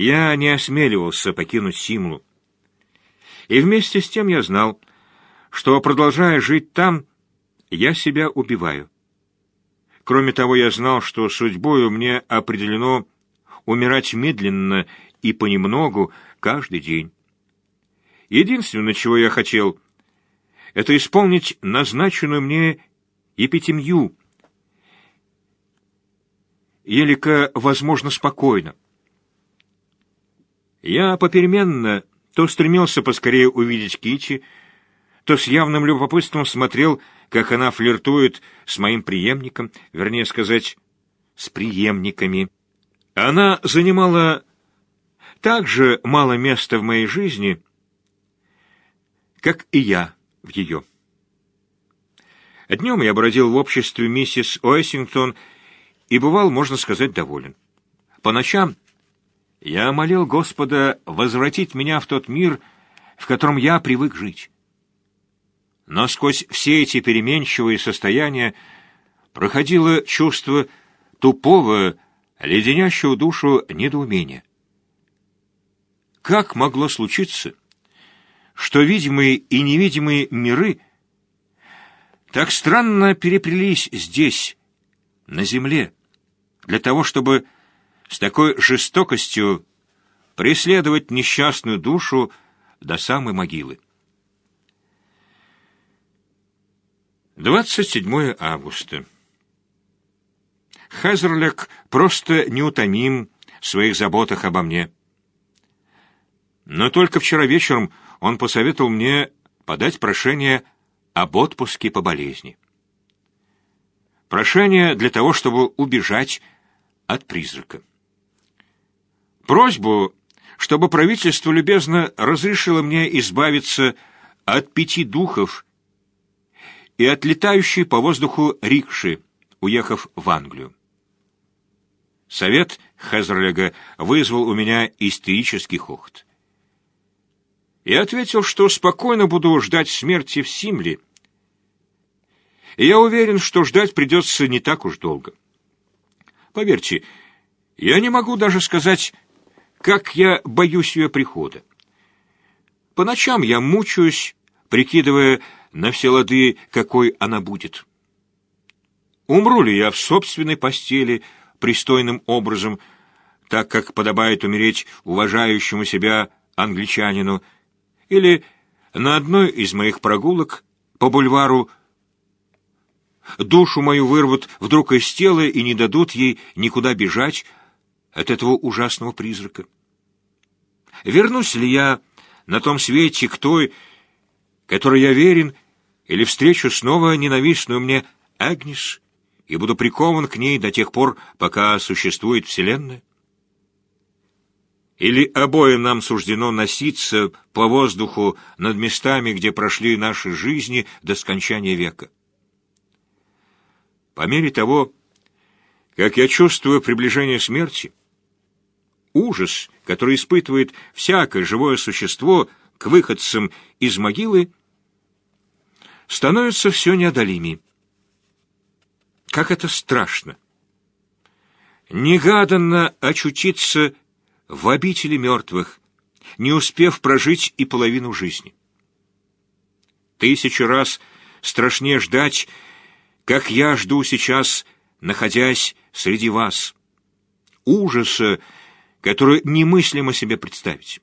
Я не осмеливался покинуть Симлу. И вместе с тем я знал, что, продолжая жить там, я себя убиваю. Кроме того, я знал, что судьбою мне определено умирать медленно и понемногу каждый день. Единственное, чего я хотел, это исполнить назначенную мне епитемью, елика, возможно, спокойно. Я попеременно то стремился поскорее увидеть Кити, то с явным любопытством смотрел, как она флиртует с моим преемником, вернее сказать, с преемниками. Она занимала так же мало места в моей жизни, как и я в ее. Днем я бродил в обществе миссис Уэссингтон и бывал, можно сказать, доволен. По ночам я молил Господа возвратить меня в тот мир, в котором я привык жить. Но сквозь все эти переменчивые состояния проходило чувство тупого, леденящего душу недоумения. Как могло случиться, что видимые и невидимые миры так странно переплелись здесь, на земле, для того, чтобы с такой жестокостью преследовать несчастную душу до самой могилы. 27 августа. Хезерлег просто неутомим в своих заботах обо мне. Но только вчера вечером он посоветовал мне подать прошение об отпуске по болезни. Прошение для того, чтобы убежать от призрака. Просьбу, чтобы правительство любезно разрешило мне избавиться от пяти духов и от летающей по воздуху рикши, уехав в Англию. Совет Хезерлега вызвал у меня истерический хохот. Я ответил, что спокойно буду ждать смерти в Симле, я уверен, что ждать придется не так уж долго. Поверьте, я не могу даже сказать, как я боюсь ее прихода. По ночам я мучаюсь, прикидывая на все лады, какой она будет. Умру ли я в собственной постели пристойным образом, так как подобает умереть уважающему себя англичанину, или на одной из моих прогулок по бульвару душу мою вырвут вдруг из тела и не дадут ей никуда бежать, от этого ужасного призрака? Вернусь ли я на том свете к той, которой я верен, или встречу снова ненавистную мне Агнес и буду прикован к ней до тех пор, пока существует Вселенная? Или обоим нам суждено носиться по воздуху над местами, где прошли наши жизни до скончания века? По мере того, как я чувствую приближение смерти, ужас, который испытывает всякое живое существо к выходцам из могилы, становится все неодолимее. Как это страшно! Негаданно очутиться в обители мертвых, не успев прожить и половину жизни. Тысячу раз страшнее ждать, как я жду сейчас, находясь среди вас. Ужаса, которую немыслимо себе представить.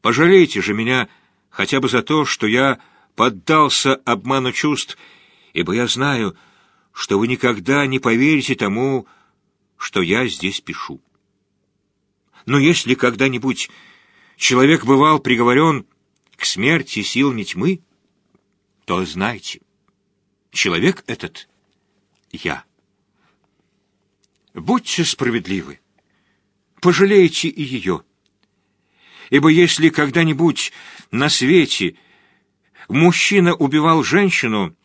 Пожалейте же меня хотя бы за то, что я поддался обману чувств, ибо я знаю, что вы никогда не поверите тому, что я здесь пишу. Но если когда-нибудь человек бывал приговорен к смерти сил не тьмы, то знайте, человек этот — я. Будьте справедливы пожалеете и ее. Ибо если когда-нибудь на свете мужчина убивал женщину,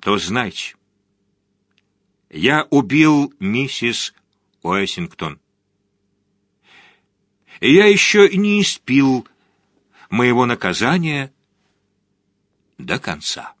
то знайте, я убил миссис Уэссингтон. Я еще не испил моего наказания до конца.